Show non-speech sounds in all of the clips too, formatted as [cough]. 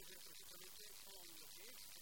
exemplo, aqui também tem é um ambiente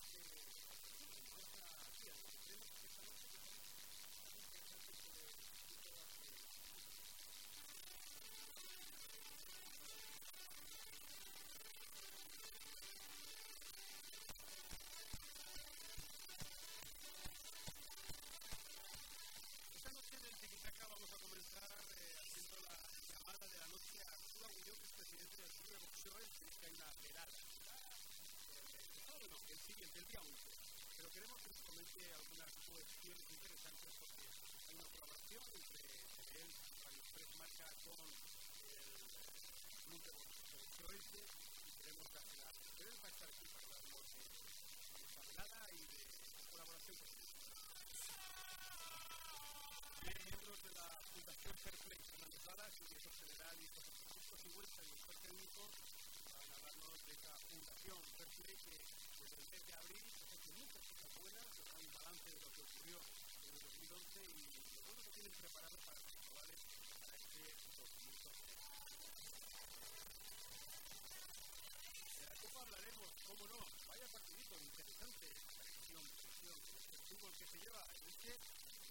se lleva es que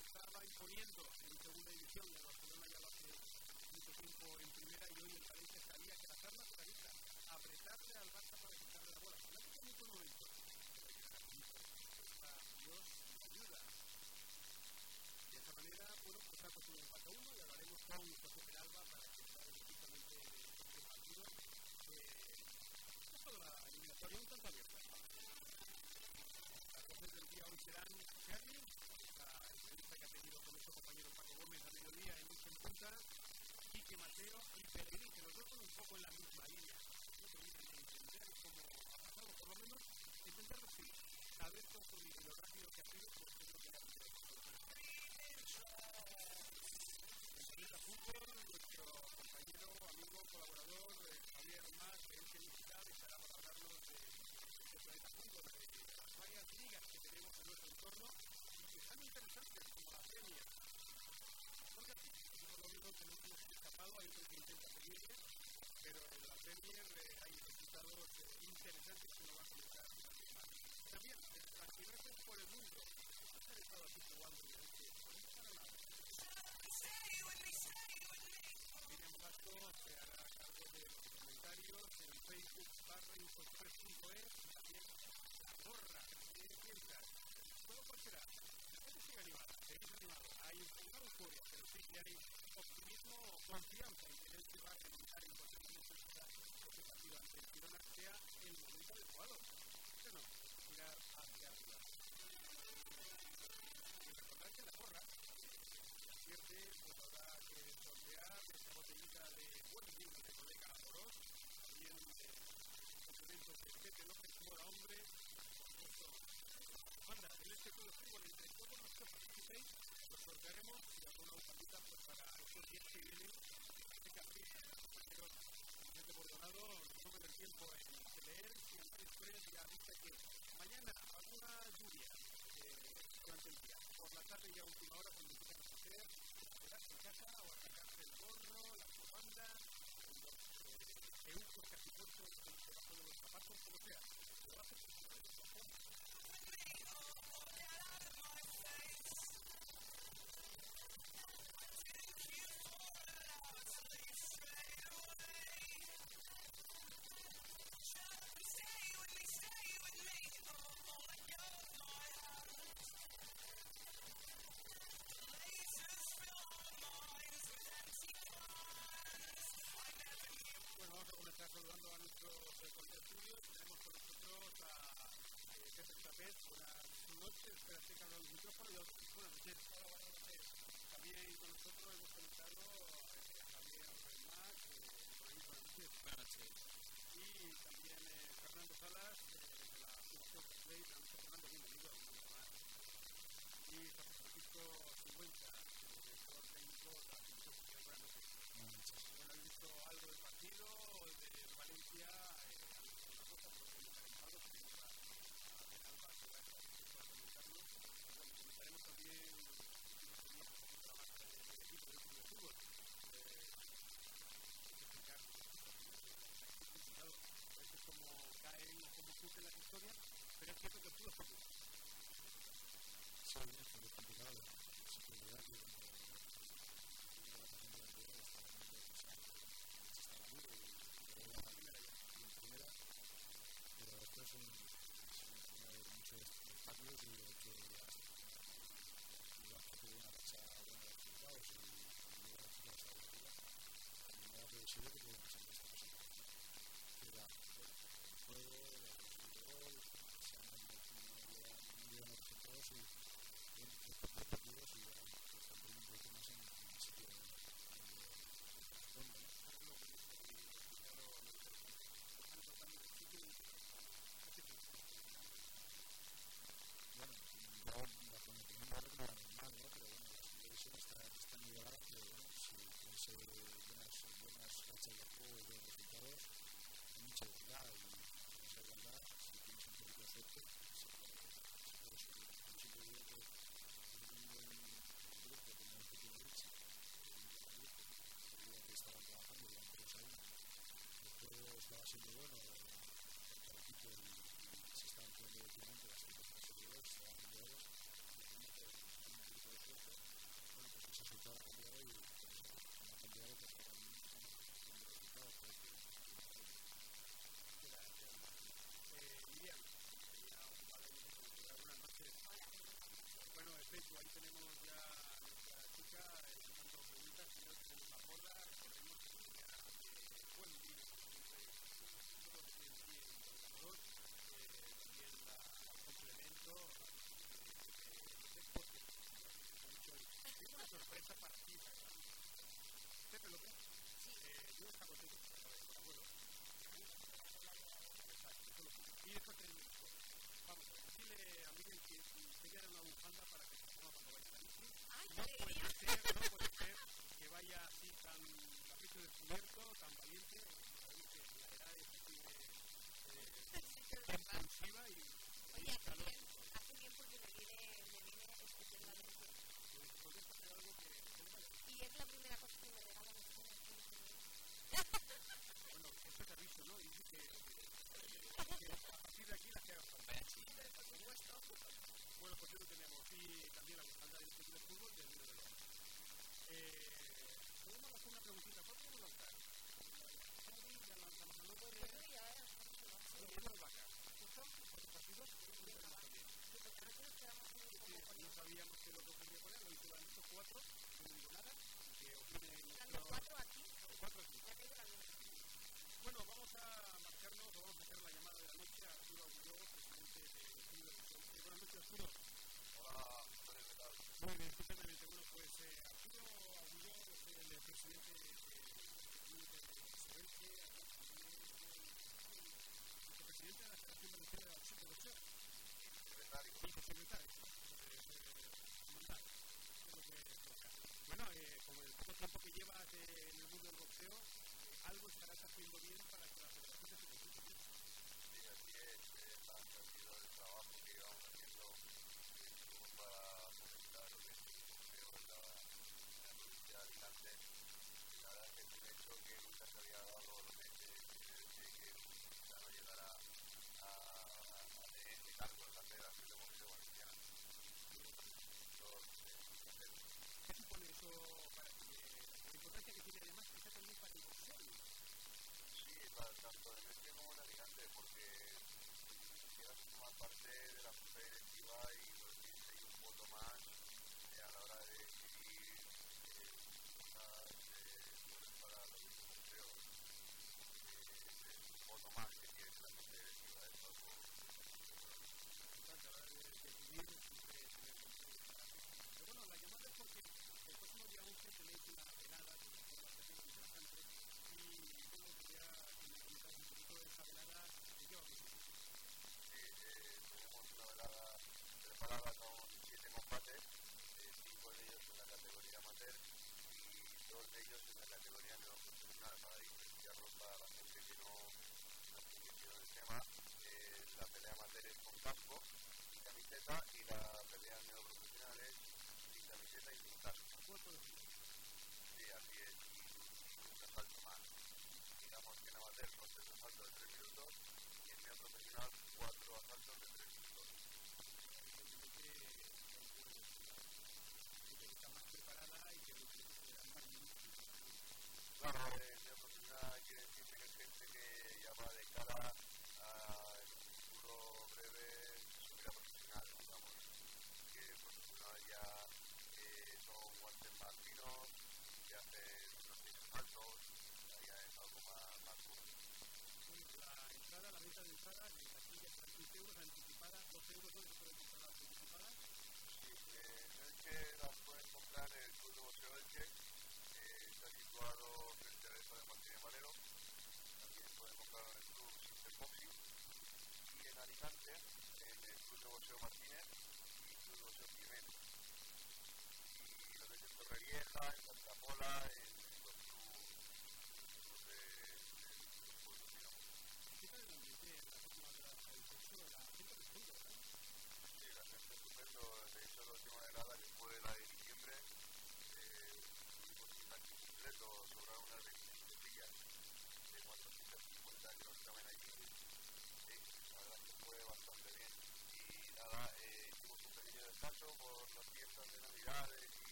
estaba imponiendo en segunda división de Barcelona ya lo hace mucho tiempo en primera y hoy el Valencia sabía que hacer la Valencia apretarle al Barça para quitarle la bola. No tiene ningún momento. Dios ayuda. De esa manera, bueno, pues ha conseguido un empate uno y hablaremos con José Peralba para que sabe exactamente este partido. Eh, toda la eliminatoria un tanto abierta. Las cosas del día hoy serán que Mateo se dirige nosotros un poco en la misma línea. Entender cómo ha pasado, por lo menos entenderlo sí, saber cómo también eh, hay resultados eh, interesantes que nos va a comentar también las finanzas por el mundo han estado aquí jugando y es que para nada Miriam se hará cargo de los comentarios en Facebook barra info3.es también la gorra de piensas todo por será sigue animada seguís animado hay un poco de euforia pero sí que hay optimismo confianza Why don't papel, buenas noches, gracias que el micrófono y buenas noches. Hola, buenas noches. Con nosotros hemos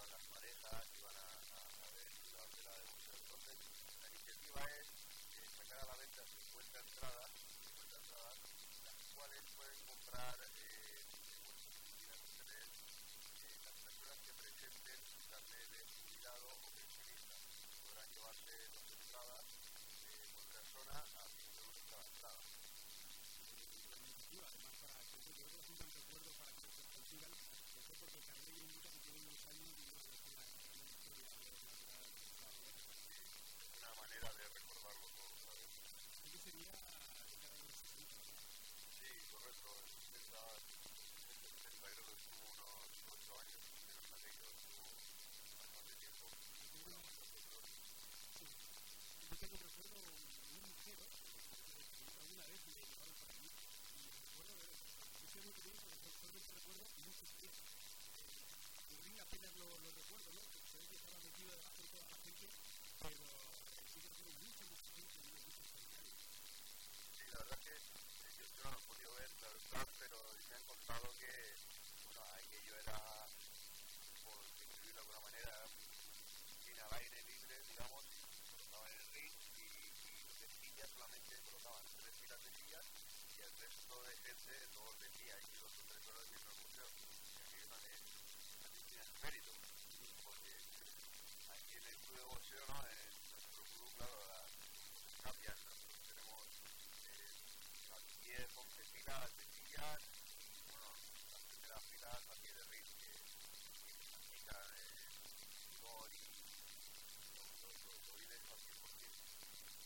iban las parejas, iban a, a, a ver la velada de museo. Entonces, la iniciativa es eh, sacar a la venta 50 entradas, 50 entradas, las cuales pueden comprar eh, tienen eh, las personas que presenten su carnet de jubilado o pensionista. Podrán llevarse dos entradas eh, por persona a 100 euros cada entrada. además para que yo un recuerdo para que se eso porque carnet indica que tiene unos años y una persona que tiene una historia de la verdad, Es una manera de recordarlo todo, ¿sabes? Eso sería la década de los 60, ¿no? Sí, correcto. En 60, 70, creo que estuvo unos 8 años, pero en aquello estuvo bastante tiempo. Tengo una- Nosotros, sí. Yo tengo un recuerdo muy ligero, que alguna vez me llevaron por allí y recuerdo ver, yo soy la eh, sí la verdad que eh, yo, no lo he podido ver, claro está, pero me han contado que, bueno, aquello era, por describirlo de alguna manera, cine al aire libre, digamos, y colocaban el ring y, y de sillas solamente colocaban tres filas de sillas y el resto de gente, de pie, hay dos o tres horas viendo el museo. Y aquello no es, no tiene mérito, porque aquí en el club de boxeo, ¿no? En nuestro club, claro, las cambian. Nosotros tenemos a 10, 11 filas de sillas y, bueno, las primeras filas pie de ring que, practican eh, rigor y lo, lo, lo, lo vives al 100%.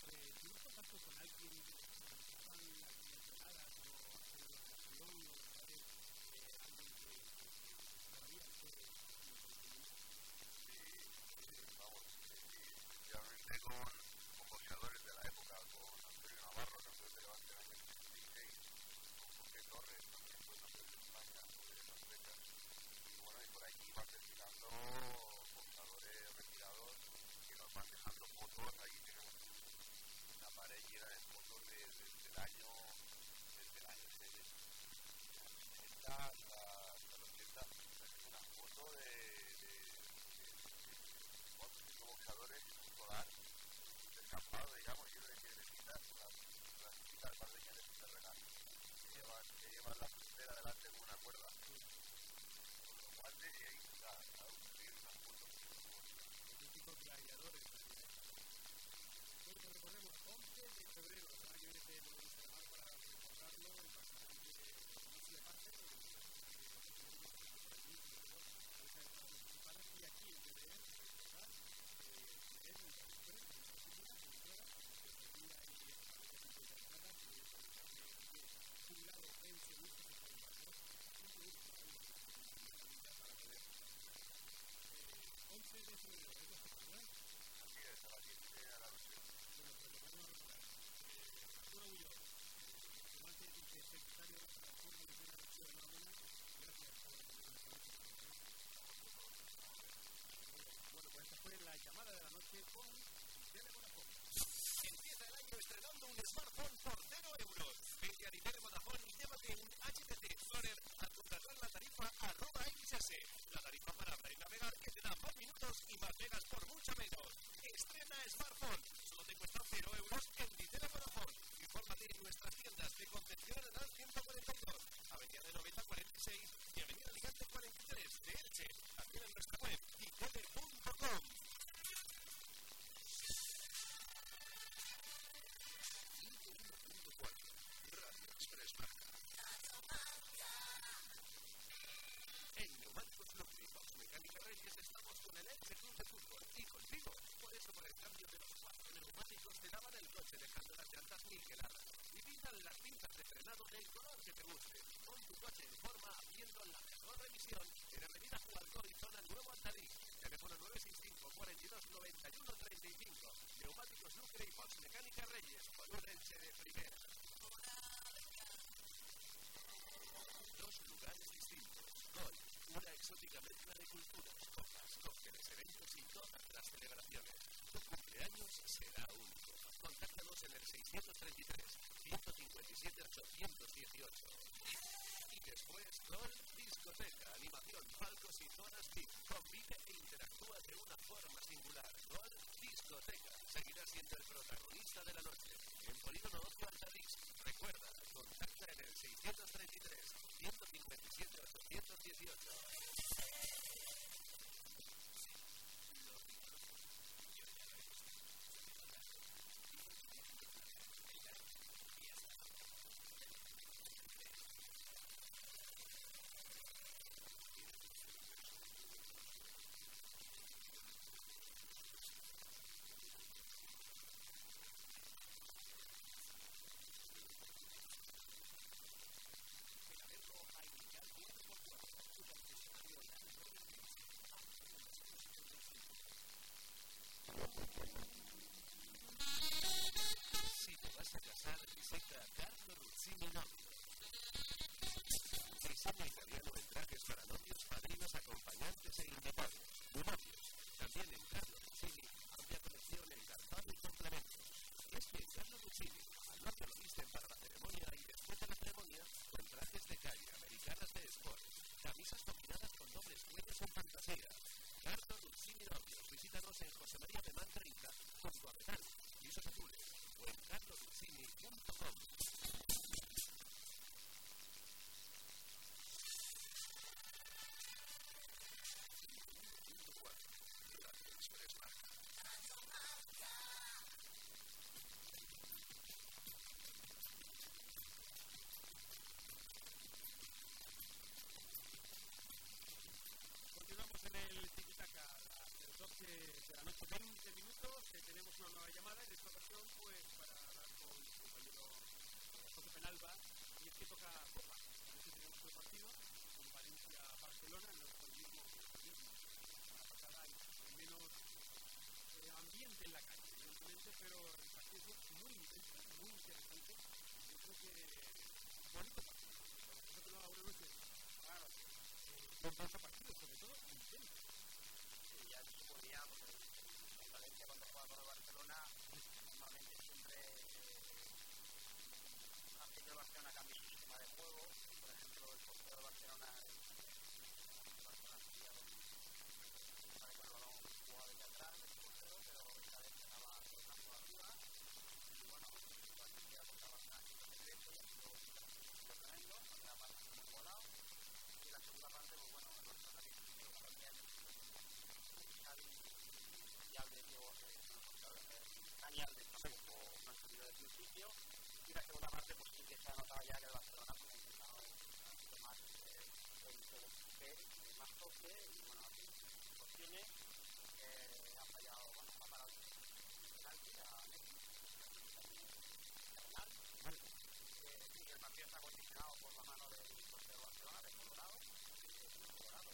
Eh, ¿Tienes contacto con alguien que estaban las veladas o hacer la oración o sabes eh, alguien que, que, que todavía esté en el Sí, sí, vamos, sí, sí, especialmente con, con boxeadores de la época, con Antonio Navarro, campeón de levante en el año 76, con José Torres, también fue campeón de España sobre esas fechas. Y bueno, y por aquí van desfilando boxeadores retirados que nos van dejando fotos, ahí tenemos un- una pared llena de fotos de, desde el año, desde el año 60 hasta, hasta los 80, tenemos una foto de, de, de, de boxeadores solar descampado, digamos, lleno de piedrecitas, las, chicas bardeñas de que llevan, que llevan la frontera delante con una cuerda, febrero, la semana que viene tenemos para recordarlo en Avenida Juarco y zona Nuevo Altadí. Teléfono 965 42 91 35. Neumáticos Lucre y Fox Mecánica Reyes con un Elche de primera. Dos lugares distintos. Gol, una exótica mezcla de culturas, copas, cócteles, eventos y todas las celebraciones. Tu cumpleaños será único. Contáctanos en el 633 157 818. Y después, Gol Discoteca, animación, palcos y zonas VIP. Convive e interactúa de una forma singular. Gol Discoteca seguirá siendo el protagonista de la noche. Si te vas a casar, visita Carlo Ruzzini Novio. Diseño italiano en trajes para novios, padrinos, acompañantes e invitados. Novios. También en Carlo Ruzzini, amplia colección en calzado y complementos. Y es que en Carlo Ruzzini, al norte lo visten para la ceremonia y después de la ceremonia, con trajes de calle, americanas de sport, camisas con 20 minutos. eh, tenemos una nueva llamada en esta ocasión, pues para hablar con mi compañero eh, José Penalba. Y es que toca Copa. Anoche tenemos el partido con Valencia-Barcelona, no es el mismo, no es pasada hay menos eh, ambiente en la calle, evidentemente, pero el partido es muy intenso, muy interesante. Yo creo que bonito partido. José Penalba, buenas noches. Claro. Son dos partidos, sobre todo, intensos. Sí, ya es un buen día, porque en Valencia cuando juega con el Barcelona, normalmente siempre eh, hace que el Barcelona cambie su sistema de juego. Por ejemplo, el portero del Barcelona es el Barcelona hacía sale con el balón jugaba desde atrás, el portero, pero esta vez estaba colocando arriba. Y bueno, el Valencia contra Barcelona siempre derecho y ha sido un tremendo, la primera parte se hemos igualado. Y la segunda parte, pues bueno, el Barcelona que hizo también Xavi y Alves yo Dani Alves tampoco no ha salido desde el principio y la segunda parte pues sí que se ha notado ya que el Barcelona pues, ha intentado un poquito más eh, el toque, más toque y bueno opciones eh, ha fallado bueno ha parado el penalti a Bernal eh, sí, el partido está condicionado por la mano del portero de Barcelona de Colorado un Colorado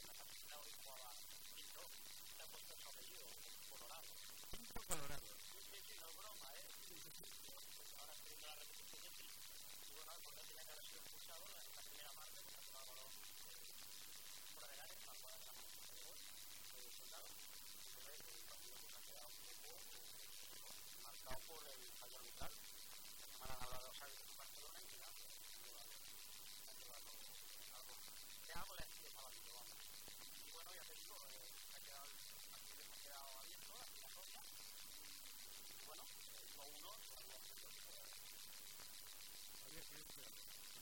que la partida hoy jugaba Pinto se ha puesto su apellido Colorado Pinto Colorado. Sí, sí, sí, no es broma, ¿eh? Pues ahora estoy viendo de. Y bueno, eso ya que haber sido en esta primera pues balón fuera del área, para jugar la mano de gol, de soldado. Entonces, el partido pues ha quedado un poco eh, marcado por el fallo. La hablado los árbitros en Barcelona y mira, pues, han llevado, han llevado algo. Que algo le ha sido sabido, vamos. Y bueno, ya te digo, eh, se ha quedado el partido se ha quedado abierto, la eliminatoria. Y bueno, el 1-1 todavía se Había que esperar.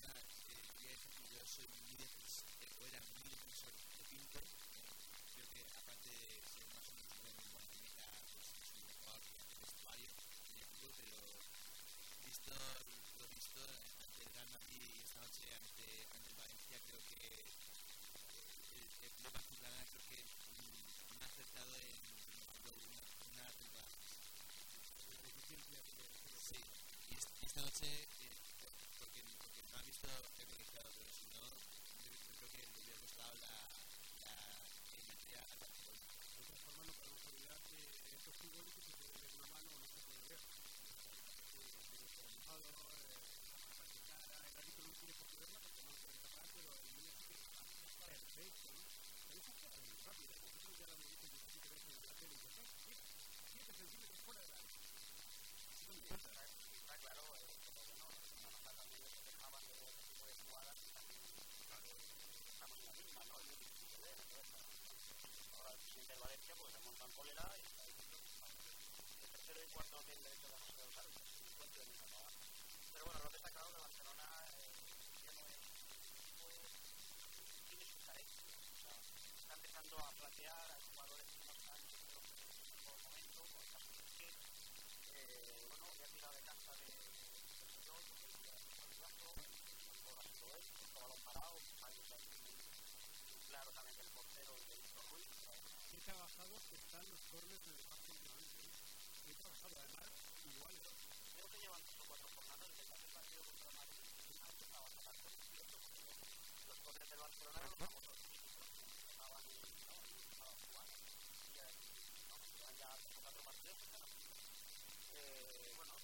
Nada, eh, quería decir que yo soy muy defensor, o era muy defensor de Pinto. eh, creo que aparte de ser más un buen buena química, pues es un jugador vestuario en el equipo, pero visto lo visto ante el Real Madrid y esta noche ante, ante el Valencia, creo que eh, el, el club azulgrana creo que mm, no ha simbólico se puede ver no se puede ver. El no porque no puede tapar, pero el que está. Pero eso muy rápido, ya lo en 17 fuera. Está claro, se montan cólera y el el. Pero bueno, lo que está claro que Barcelona ya no es tiene sus carencias. Está empezando a plantear a jugadores que no están en el mejor momento, el de que eh, bueno, ya tirado de casa de Puyol, porque ya un candidato, por sido él, con balón parado, fallos claro también del portero y de Víctor Ruiz. Qué el. Qué trabajado, que llevan tres los del estaban jugando. Ya, cuatro bueno,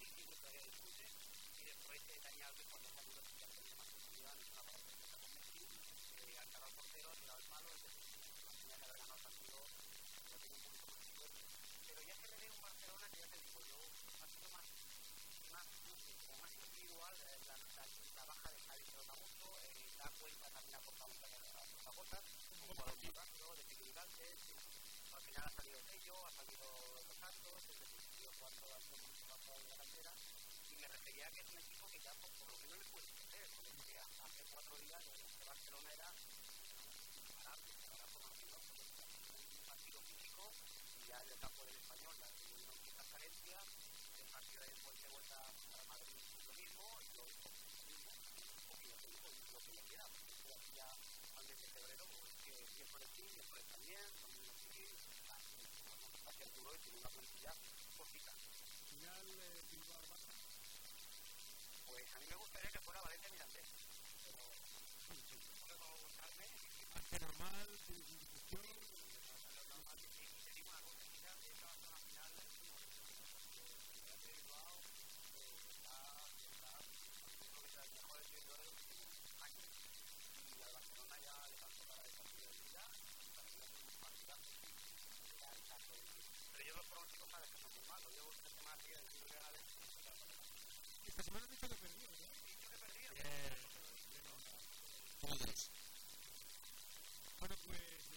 que y después Dani Alves cuando salió que ya tenía más posibilidad, no estaba para perfecta con Messi, eh, al cargar portero, tiraba el malo, es decir, no tenía que haber ganado el partido, no tenía un punto más fuerte. Pero ya se le ve un Barcelona que ya te digo, yo ha sido más más, como más individual, eh, la, la, baja de Javi nota mucho, eh, da cuenta también aporta muchas cosas, un jugador muy rápido, desequilibrante, al final ha salido Tello, ha salido Los Santos, es decir, tío cuatro de la cantera, y me refería a que es un equipo que ya por, lo menos le puede crecer, porque hace cuatro días el Barcelona era ahora por lo menos un partido físico, y ya el campo del español, ya tuvieron muchas carencias, el partido de después de vuelta a Madrid lo mismo y lo mismo, lo que le queda, porque ya al mes de febrero, pues que bien por el team, bien por el también, hacia el duro y tiene una plantilla cortita. Final eh, Bilbao Barça. Pues a mí me gustaría que fuera Valencia Mirandés, pero puedo gustarme. Ante normal, sin discusión. Esta semana Bueno, pues,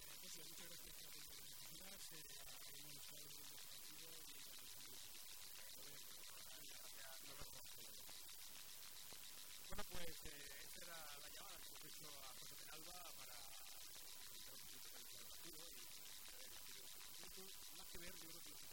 Bueno, pues, esta era la llamada. Que hemos hecho a José Penalba para presentar un y, a más que ver, yo creo que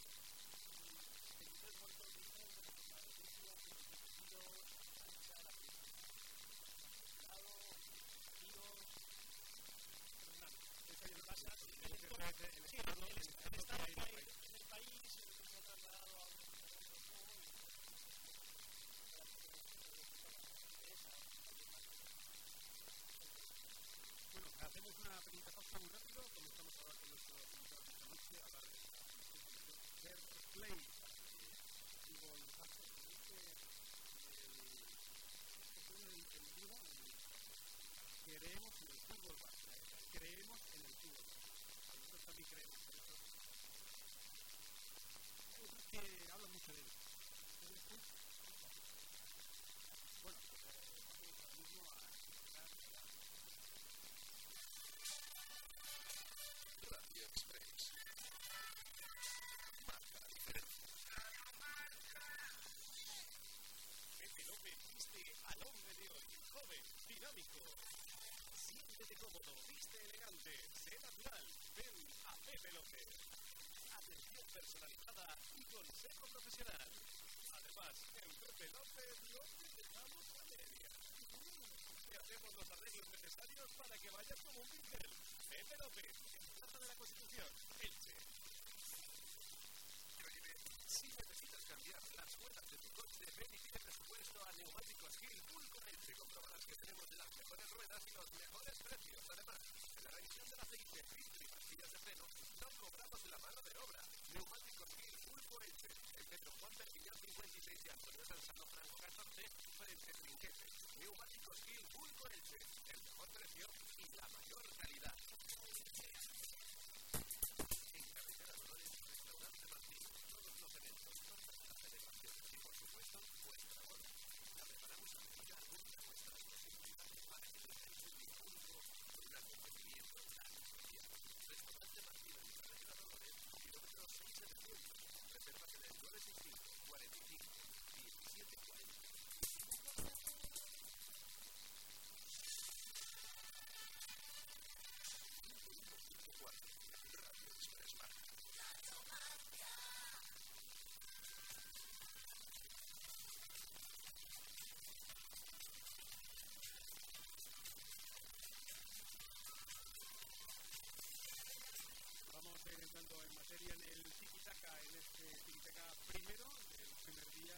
entrando en materia en el tiki-taka, en este tiki-taka primero, del primer día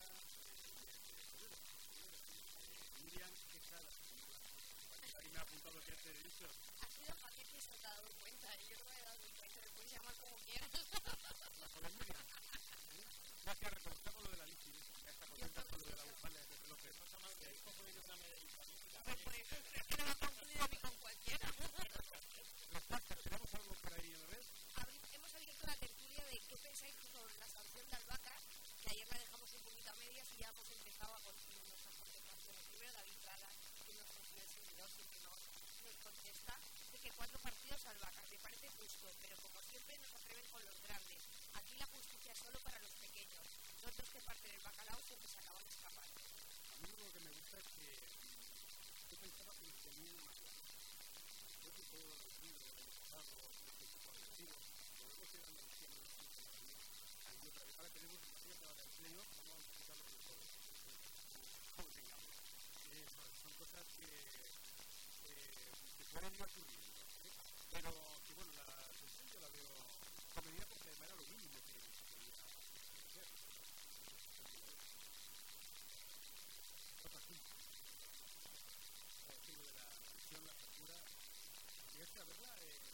de. Miriam Quesada. Ahí me ha apuntado que he dicho. Ha sido fácil que se ha dado cuenta. Yo no me he dado cuenta. Me puedes llamar como quieras. Gracias, reconozcamos lo de la bici. Ya está contenta con lo de la bufanda de Pepe López. No está mal que hay una medallita. Pues por eso es que no me ha confundido mí con cualquiera. Los pastas, ¿tenemos algo por ahí en la red? Abri- hemos abierto la tertulia de qué pensáis sobre la sanción de Albaca, que ayer la dejamos un poquito a medias y ya hemos empezado a continuar nuestras contestaciones. Primero David Prada, que nos el seguidor, siempre nos, nos contesta, de que cuatro partidos Albaca, me parece justo, pero como siempre nos atreven con los grandes. Aquí la justicia es solo para los pequeños. Nosotros que parten el bacalao siempre se acaban escapando. A mí lo que me gusta es que yo pensaba que tenían más Después de todo lo vivido en el pasado, los equipos agresivos, luego se dan los de vida. Y otra vez, ahora tenemos la silla que va a dar empleo, vamos a los mejores. Como tengamos. Son cosas que, eh. ¿eh? Pero que bueno, la solución yo la veo convenida porque además era lo mínimo que se podía hacer. Otro asunto. Lo de la edición, la factura. ¿Llegaste a verla? Eh,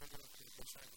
figure out the concern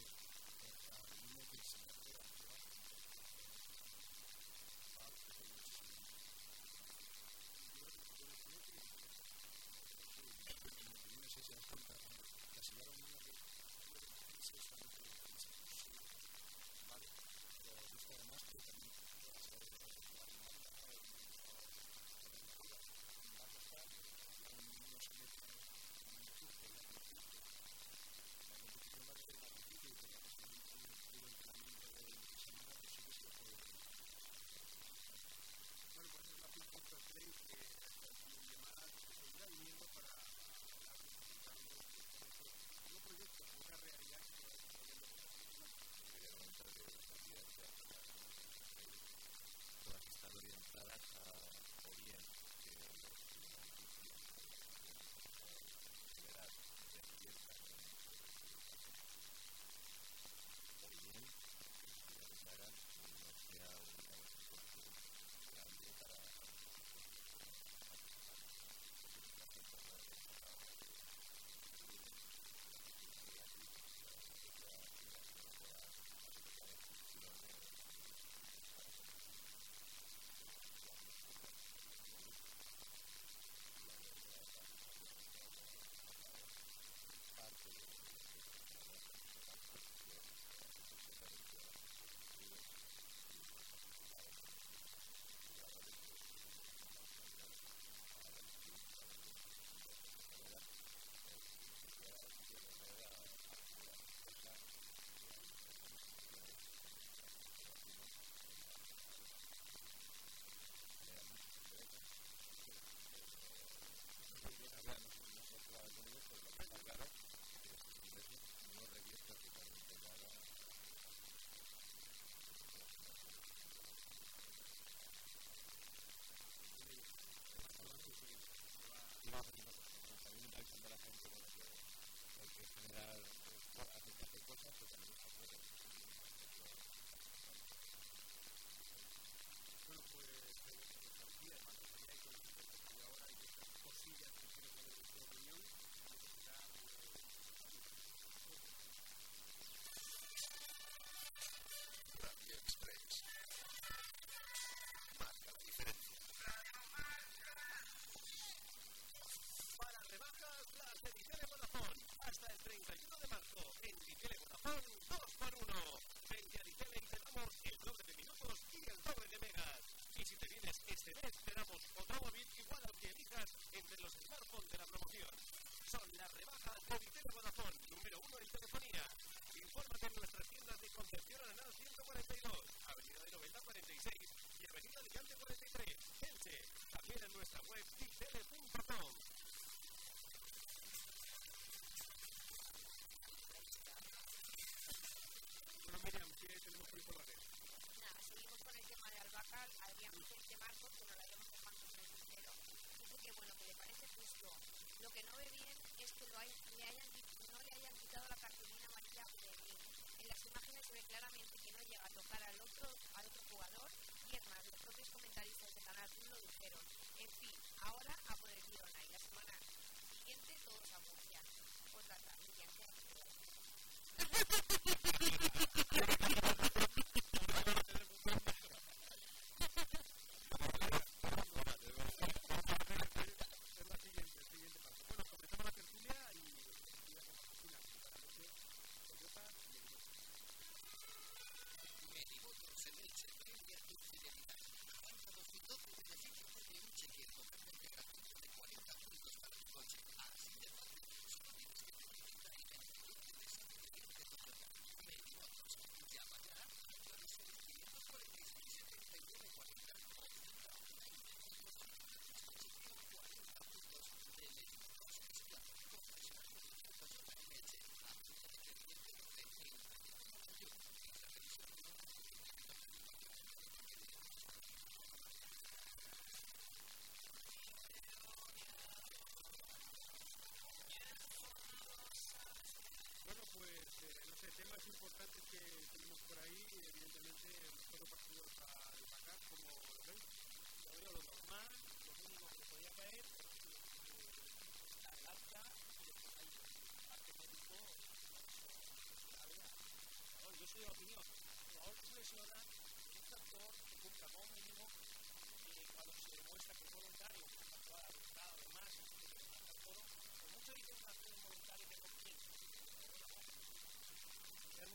nuestra web dictele.com. Bueno, Miriam, ¿qué tenemos por informar? Nada, seguimos con el tema de Albacar. Habíamos de este Marcos, que no lo habíamos dejado en el cero. Dice que, bueno, que le parece justo. Lo que no ve bien es que lo hay, le hayan, no le hayan quitado la cartulina amarilla de mí. En las imágenes se ve claramente que no llega a tocar al otro, al otro jugador y es más, los propios comentaristas de Canal 1 dijeron en fin, ahora a por el Girona y la semana siguiente todos a Murcia. Otra tarde, [laughs]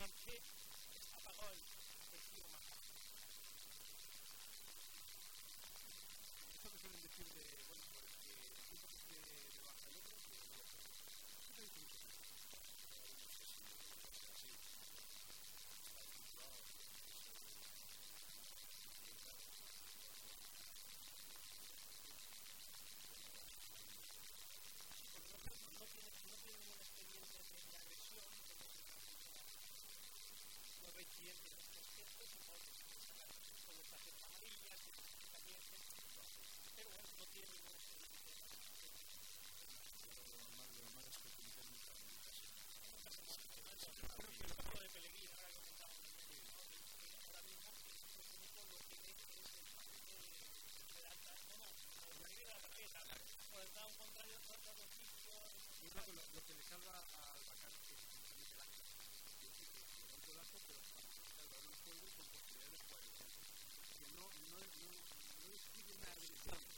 one kick lo, lo que le salva al Bacano es que es un pero el balón es con posibilidades de el. Que no, no, no, no, no nada de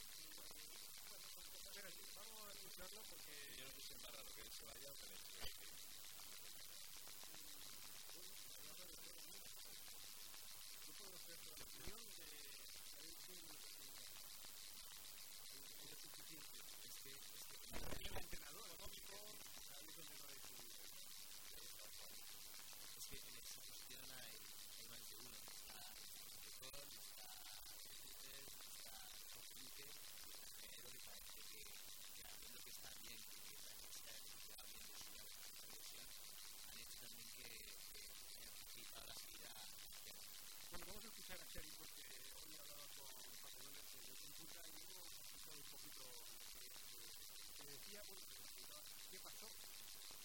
porque... Yo no puse nada lo que él se vaya o que pues, Yo puedo hacer la opinión. ¿qué pasó?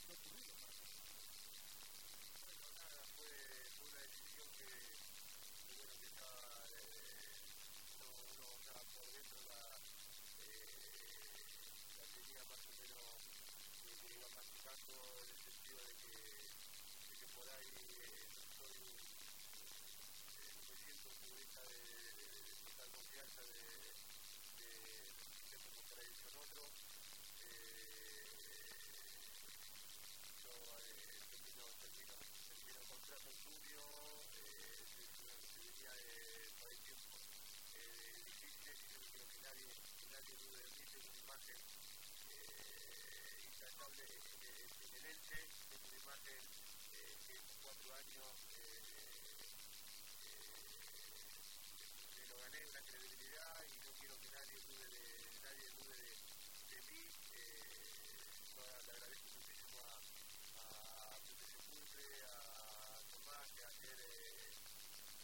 ¿Qué ocurrió? Bueno, nada, fue, una decisión que, bueno, que estaba, uno por dentro la, eh, más o menos, que iba masticando en el sentido de que, de por ahí... confianza de, de, de por ahí son otros. Eh, yo eh, termino, termino, termino el contrato junio, eh, venía de por ahí tiempo eh, difíciles y yo no quiero que nadie, que nadie dude de mí, tengo una imagen eh, intratable en, en, el tengo una imagen eh, que en cuatro años eh, eh, una credibilidad y no quiero que nadie dude de, nadie dude de, de mí. Eh, yo le agradezco muchísimo a, a Sepulcre, a Tomás, que ayer eh,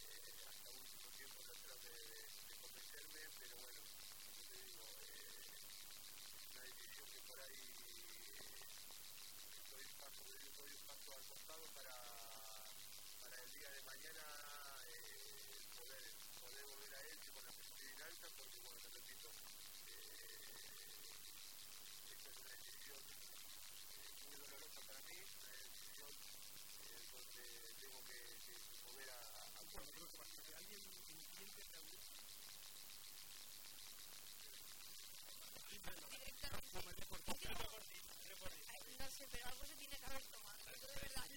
eh, hasta último tiempo trataron de, de, de convencerme, pero bueno, como te digo, eh, una decisión que por ahí eh, doy, un paso, doy, un paso al costado para, para el día de mañana eh, poder volver a él con la posibilidad alta, porque bueno, te repito, eh, esta es una decisión eh, muy dolorosa para mí, una decisión eh, donde tengo que, que mover a, a, a alguien. Ay, No sé, pero algo se tiene que haber tomado. Yo de verdad,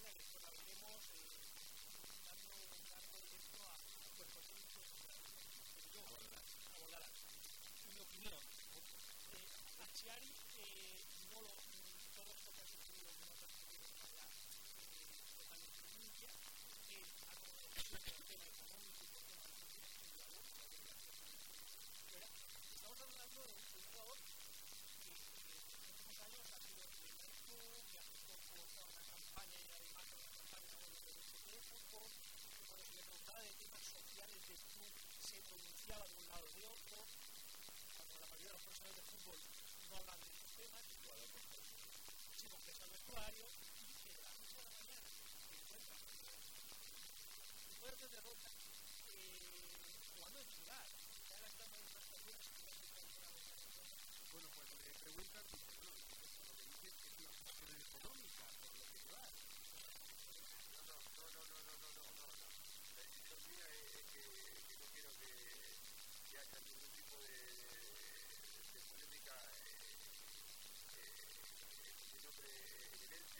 en la que colaboremos dando un largo directo a cuerpos técnicos que yo abordarán. Mi opinión, eh, Achiari no lo, todos los que han sufrido una perspectiva de manera totalmente limpia, él ha conocido el tema económico y el tema de la sociedad, estamos hablando de un de que cuando se le preguntaba de temas sociales del club se pronunciaba de un lado o de otro, cuando la mayoría de los profesionales de fútbol no hablan de esos temas, sino que es el vestuario y que de la noche a la mañana se encuentra fuerte derrota eh, jugando en titular, ya las estaciones que no se Bueno, pues le preguntan,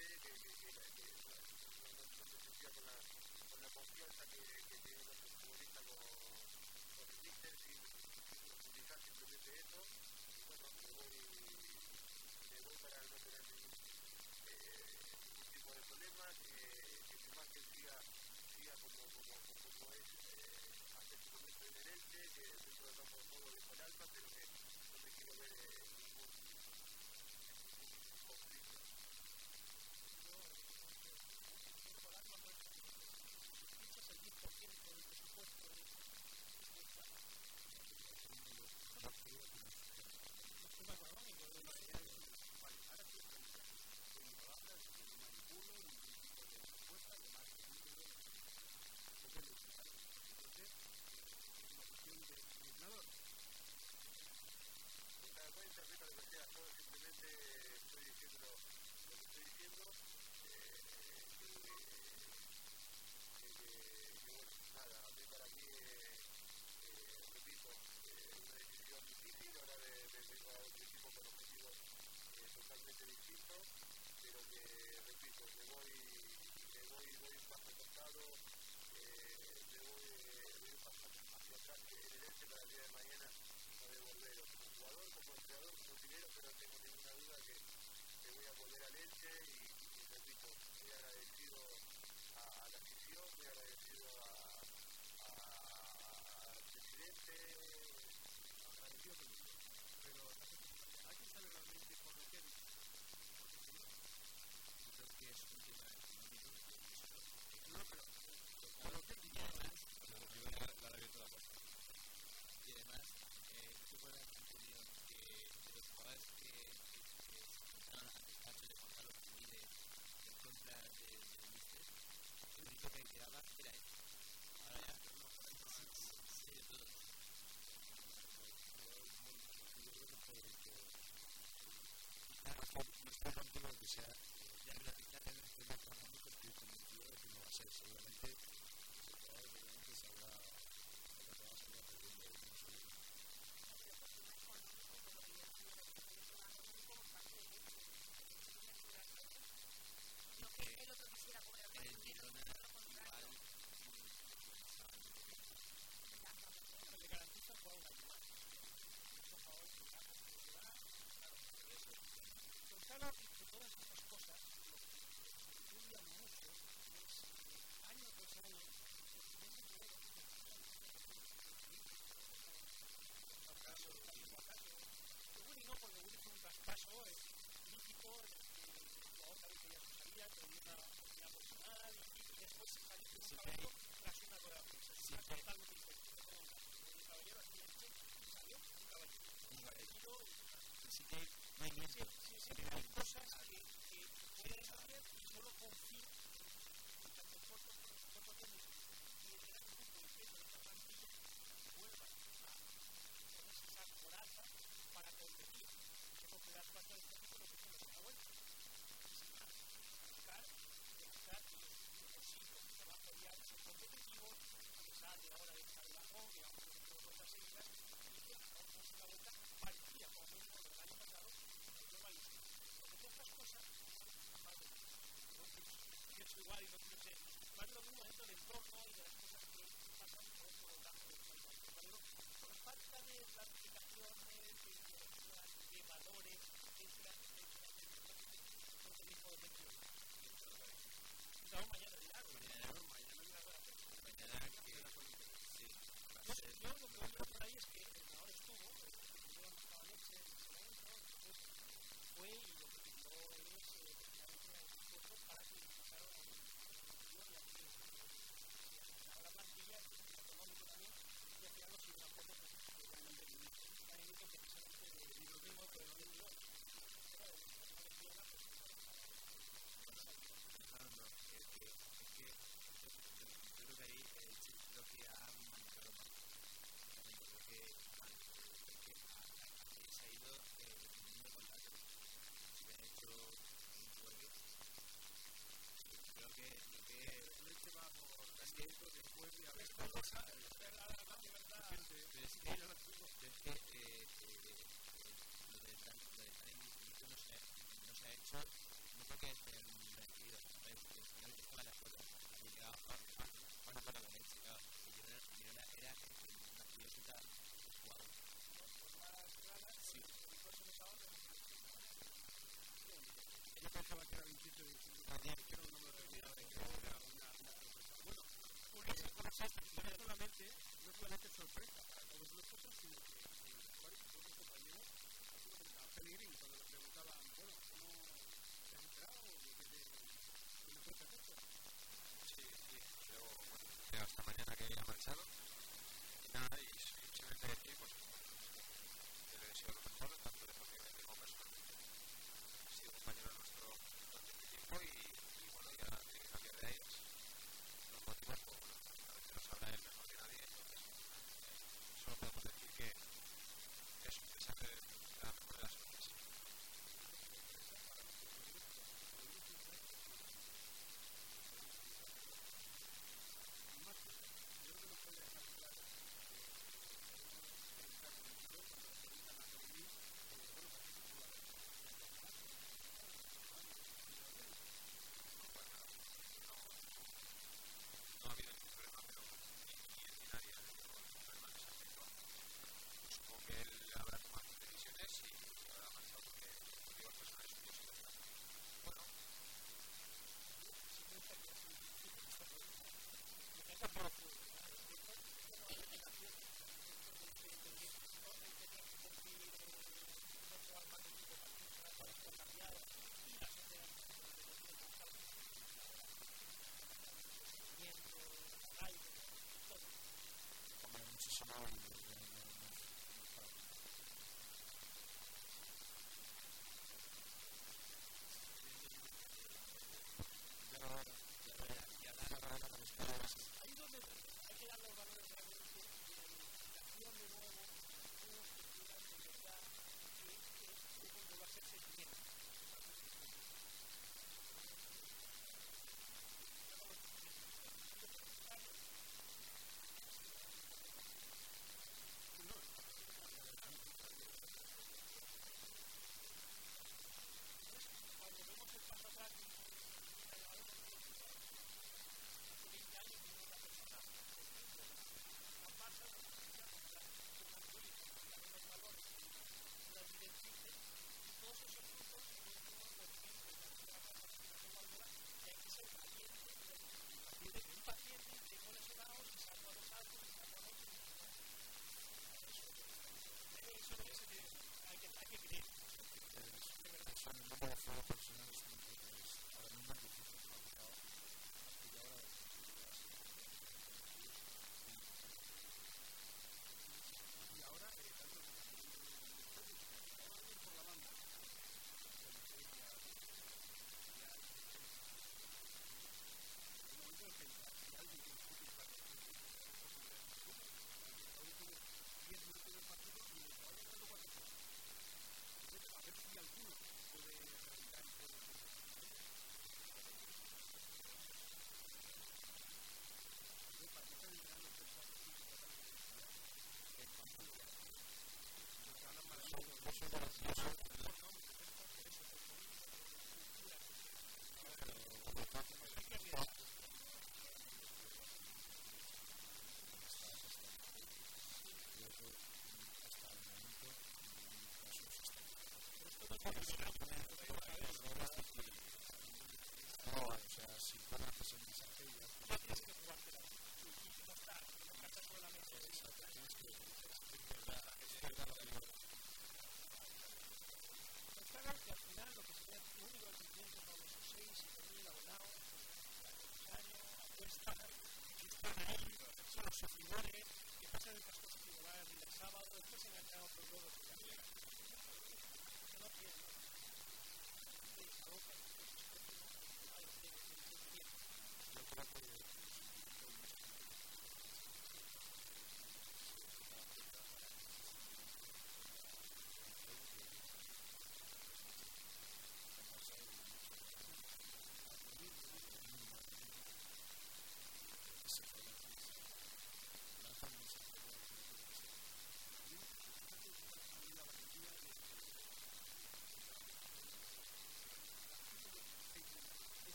no, no, no, no me sentía con la, con la confianza que, que tiene nuestro futbolista con, con el míster, sin, profundizar simplemente eso. Y bueno, me voy, me voy para no tener ningún, eh, tipo de problema, que, que mi imagen siga, siga como, como, como es eh, hasta este momento Elche, que dentro del campo de juego dejo el alma, pero que no me quiero ver eh, Así que no hay miedo. Cosas que pueden hacer solo con que eso después de haber cosa es verdad, verdad. Pero es que, es que lo no se, ha hecho, no porque esté en un recibido, es las. Llegaba para la Valencia, y era una curiosidad. Yo pensaba que era de de no solamente, no solamente sorpresa para todos nosotros, sino que los mejores sus compañeros peligro y cuando le preguntaba, bueno, ¿cómo te has enterado de que te esto? Sí, sí, yo, bueno, hasta mañana que he marchado. Thank you.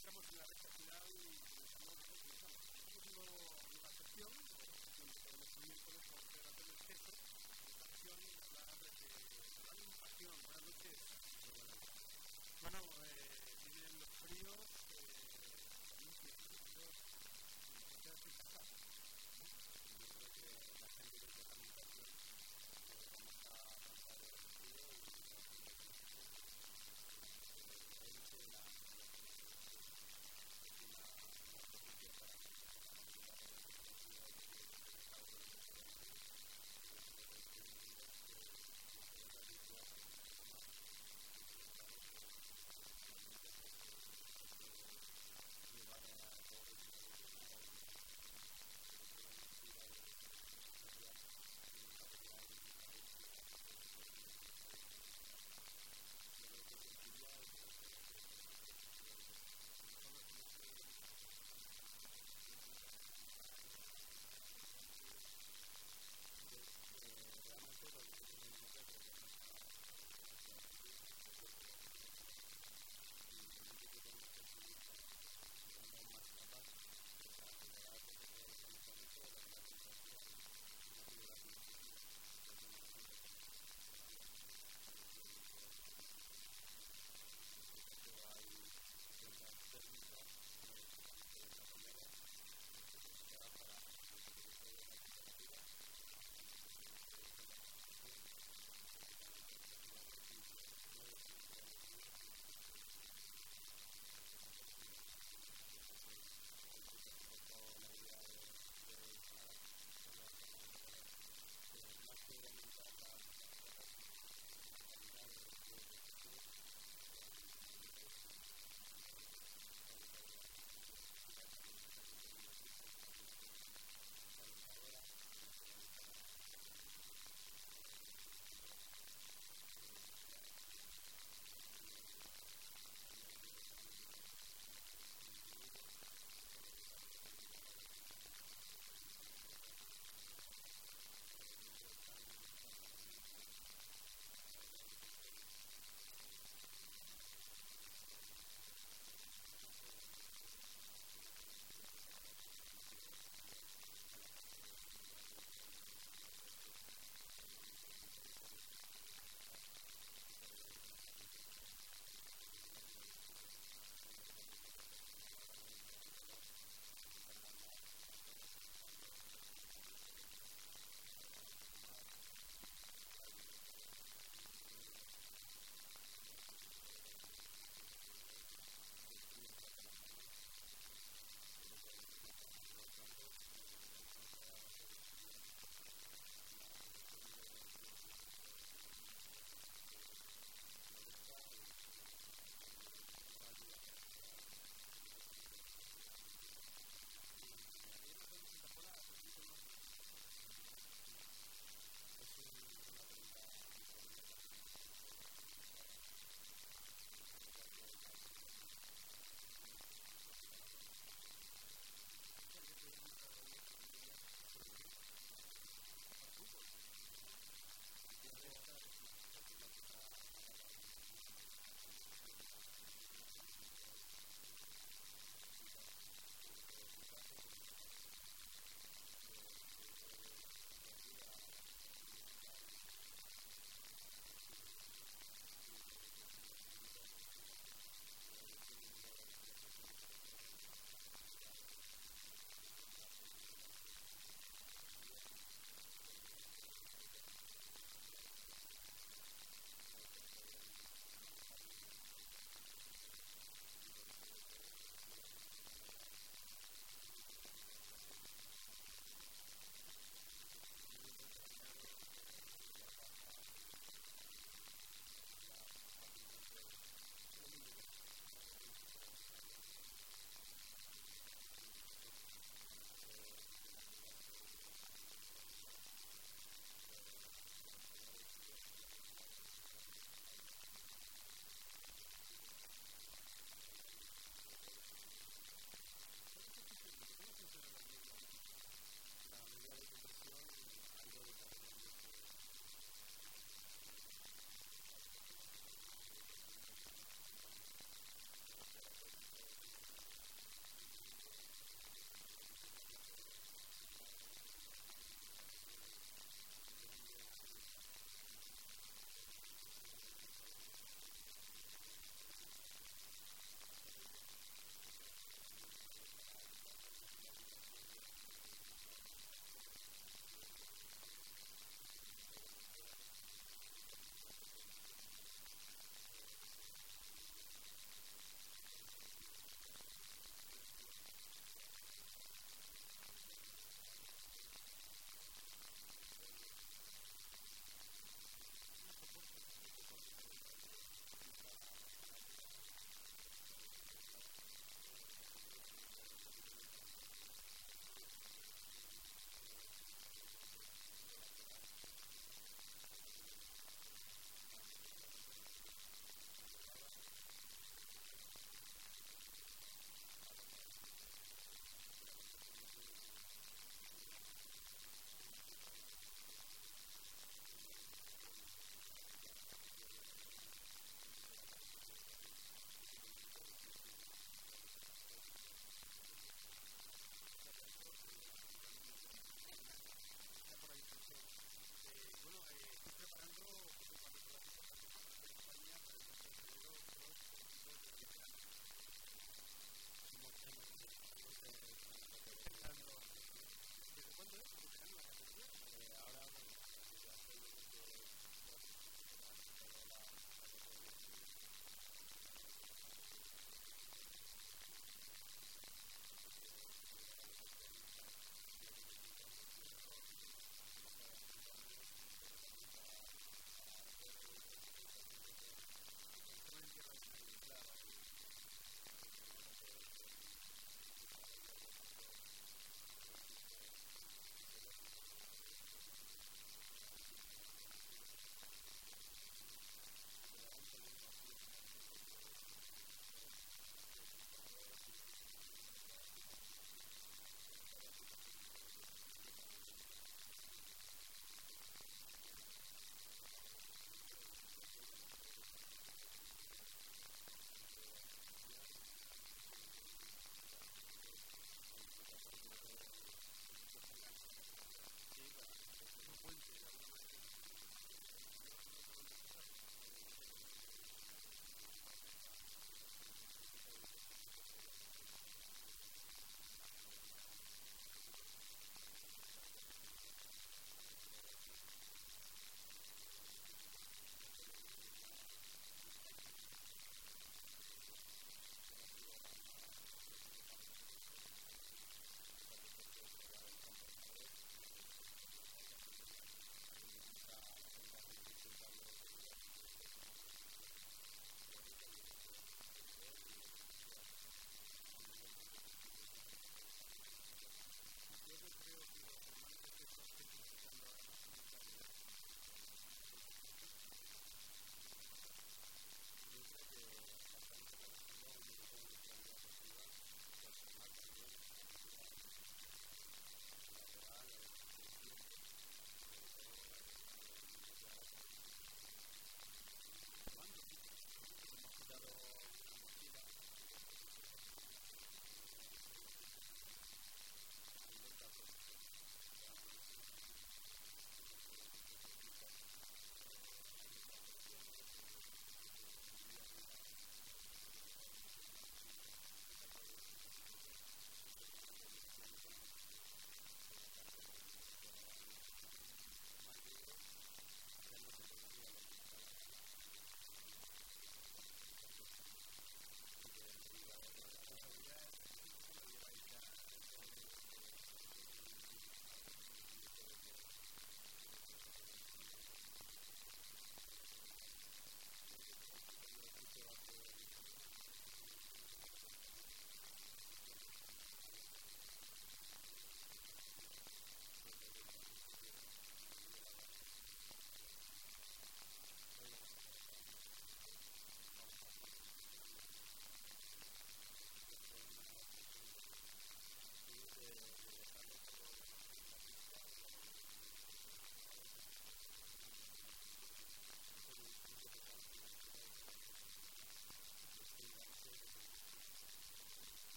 Entramos en la recta final y comenzamos, comenzamos. Tenemos una nueva sección, sección de los Espejo, esta sección hablar de Radio Pasión. Buenas noches. Bueno, eh,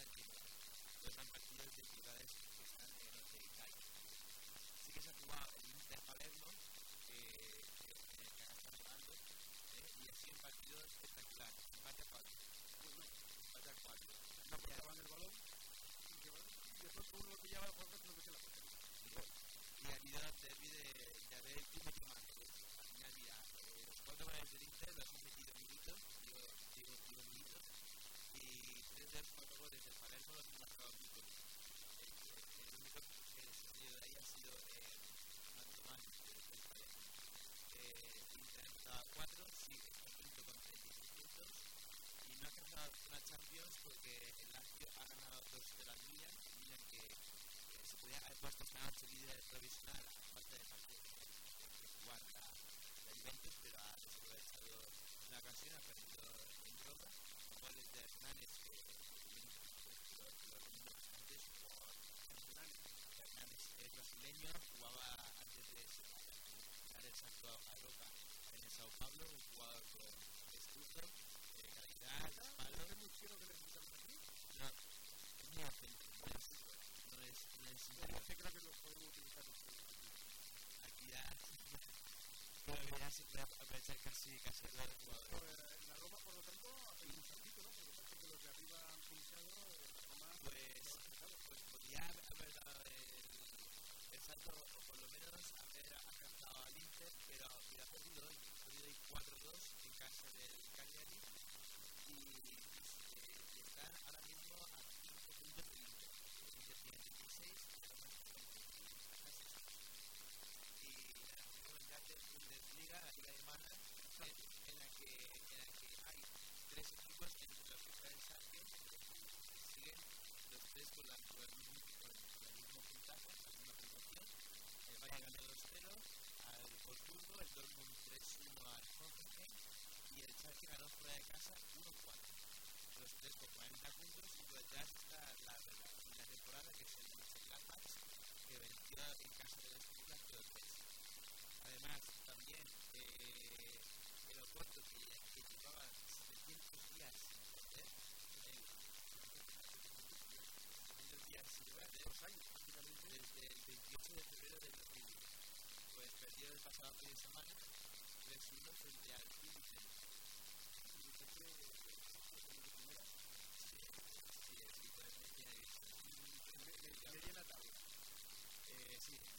el Atalanta Genoa. Los han partidos de ciudades que están en el norte de Italia. Sí que se jugado el Inter Palermo, que, que, que, que ahora está nevando, ¿eh? y así en partidos espectacular. Empate a 4. Empate a 4. No apoyaban el balón y de pronto uno lo pillaba por otro metía en la portería. Y ha habido derby de, de haber y metido más goles. Al final, mira, eh, los cuatro goles del Inter han metido Milito, digo, digo, digo Milito, y los cuatro goles del Palermo los han marcado Milito. El, el, el único que salido de ahí ha sido eh, Mantomán, del, Palermo. Eh, Inter estaba a cuatro, sí, quinto con 36 puntos, y no ha alcanzado una Champions porque el Lazio ha ganado dos de las Milan, Milan que eh, se podía haber puesto esta noche líder provisional a falta de partido de jugar la, la pero ha desaprovechado la ocasión, ha perdido en Roma, con goles de Hernández, brasileño, jugaba antes de el salto a en Sao Paulo, con. No, creo que lo utilizar aquí ya, casi, casi jugador. Eh, la Roma, por lo tanto, hace un saltito, ¿no? Porque parece que los de arriba han finalizado, eh, la Roma Pues, pues podría haber dado el, el salto, o por lo menos haber alcanzado al Inter, pero, ha perdido hoy. Ha perdido hoy 4-2 en casa del Cagliari y, eh, y están ahora mismo a 5 puntos del Inter. El Inter tiene 36 y la Roma tiene 26. Y eh, comentarte Bundesliga, la liga alemana, en, en, la que, en la que hay tres equipos entre los que está el Schalke, que siguen los tres con, la, con, el, mismo, puntaje, la misma puntuación. El Bayern ganó 2-0 al Wolfsburgo, el Dortmund 3-1 al Hoffenheim y el Schalke ganó fuera de casa 1-4. Los tres con 40 puntos y detrás está la, la, la temporada que es el Mönchengladbach que venció en casa de los Stuttgart 2-3. Además, también eh, el Oporto que, que llevaba 700 días sin perder, el, 700 días sin perder, dos años prácticamente, desde el 28 de febrero del 2010. Pues perdió el pasado fin de semana 3-1 frente al Pilsen. Sí, sí, sí.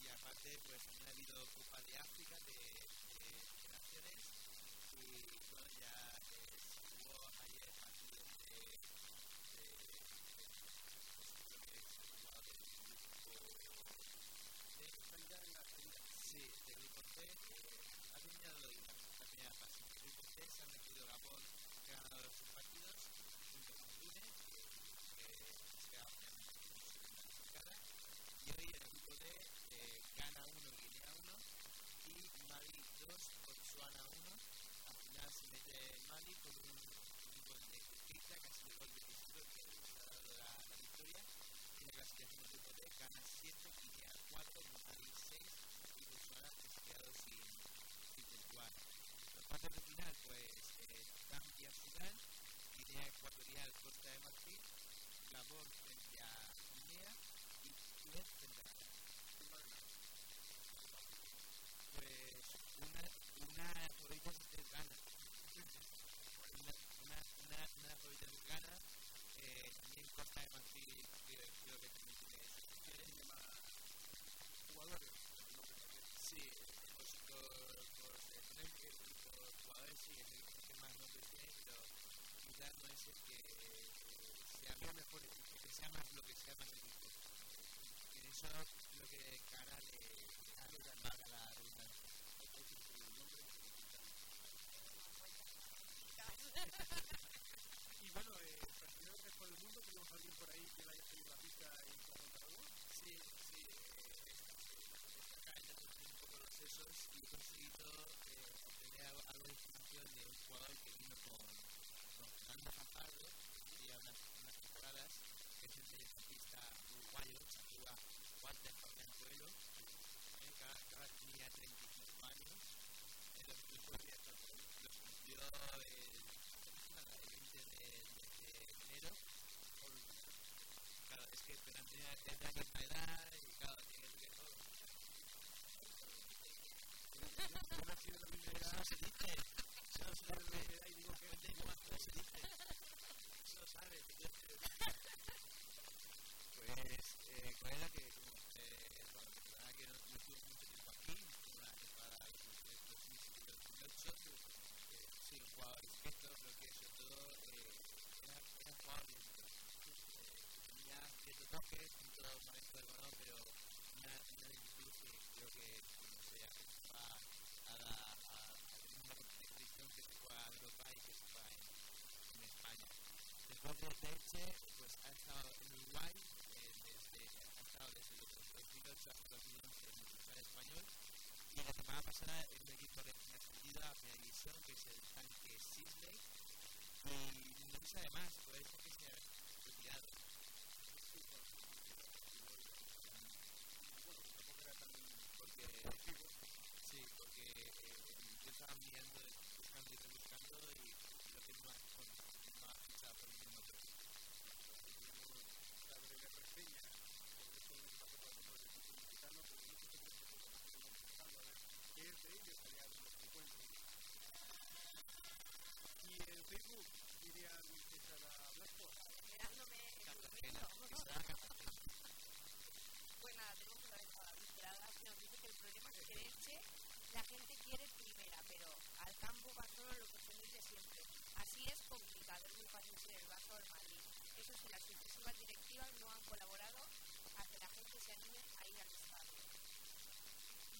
Y aparte, pues también ha habido Copa de África de, de, de Naciones y bueno, ya eh, Elche, pues ha estado en Uruguay, eh, desde, ha estado desde el 2008 hasta 2011 en el Futsal español y la semana pasada un equipo ascendido a primera división que es el tanque Sisley y no se sabe más, puede ser que se haya retirado. Porque, sí, porque eh, yo estaba mirando, buscando y rebuscando y lo que ha, no ha fichado por ningún otro. la breve reseña, porque eso no está por los equipos mexicanos, pero no sé qué es lo que estamos buscando, a ver qué es de ellos allá de los 50. Y en Facebook, El dice problema que la gente quiere primera, pero al campo va solo lo que se dice siempre. Así es complicado, es muy fácil ser el Barça o el Madrid. Eso sí, las sucesivas directivas no han colaborado a que la gente se anime a ir al estadio.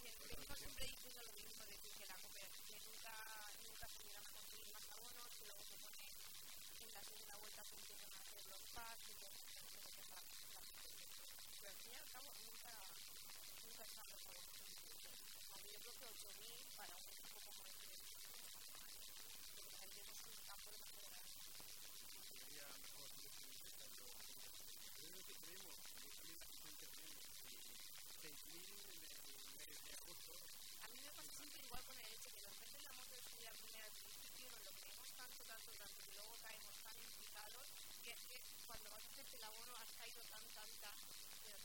Y el siempre diciendo lo mismo, de que la que nunca, nunca se llegan a conseguir más abonos, que luego se pone la segunda vuelta empiezan a hacer los a la pero al fin y al cabo nunca, nunca están los abonos suficientes. Aunque yo creo que 8.000 para un equipo como tanto, tanto, tanto, y luego caemos tan implicados, que es que cuando vas a hacerte el abono has caído tan, tan, tan, te.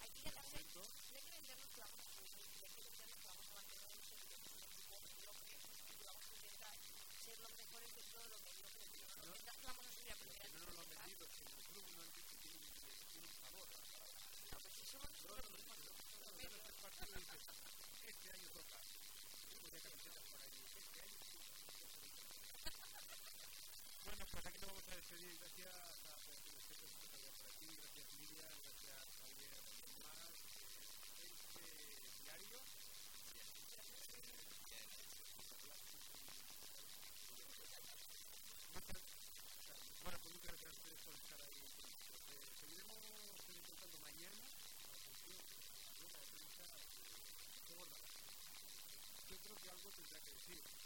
Hay que no hay que vendernos que vamos a subir, hay que vendernos que vamos a mantener un que vamos a intentar ser los mejores de todo lo que vamos a subir a primera Que no lo han vendido, el club no han dicho que tiene un- tiene un sabor. No, pues si somos nosotros los mismos, los Cuando medios. ganas el partido dices, este año toca. Yo ponía camisetas por ahí, este año sí. Bueno, pues aquí nos vamos a despedir. Gracias a los que se por aquí. Gracias Lidia, gracias Javier este diario. Bueno, pues muchas gracias a ustedes por estar ahí. Eh, seguiremos intentando mañana. Atención, rueda de prensa de gorda. Yo creo que algo tendrá que decir.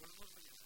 Возможно, нет.